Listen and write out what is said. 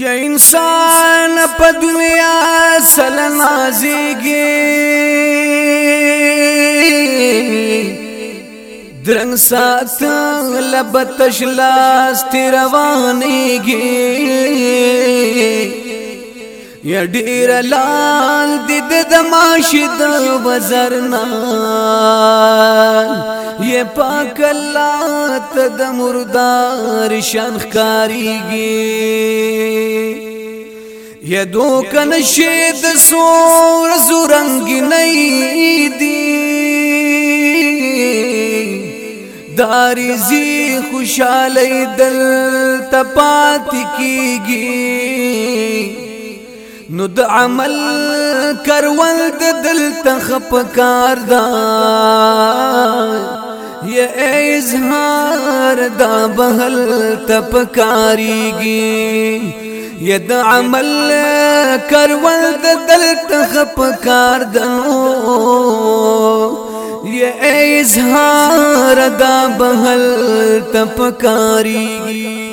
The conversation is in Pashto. یا انسان په دنیا سل نازيږي درنګ سات لبتش لاس تیر وانيږي یا ډیر لال د د ماشد وزرنا یا پاک الله ته د مردار شان خاريږي یدو کنشی د سور زورنګ نئی دی دارزی خوشالی دل تپات کیگی نو د عمل کرول د دل تخپ کار دا یا اظهار دا بهل تپکاریږي ید عمل کرول د دل تخپ کار دنو یہ اظہار دا بہل تپکاری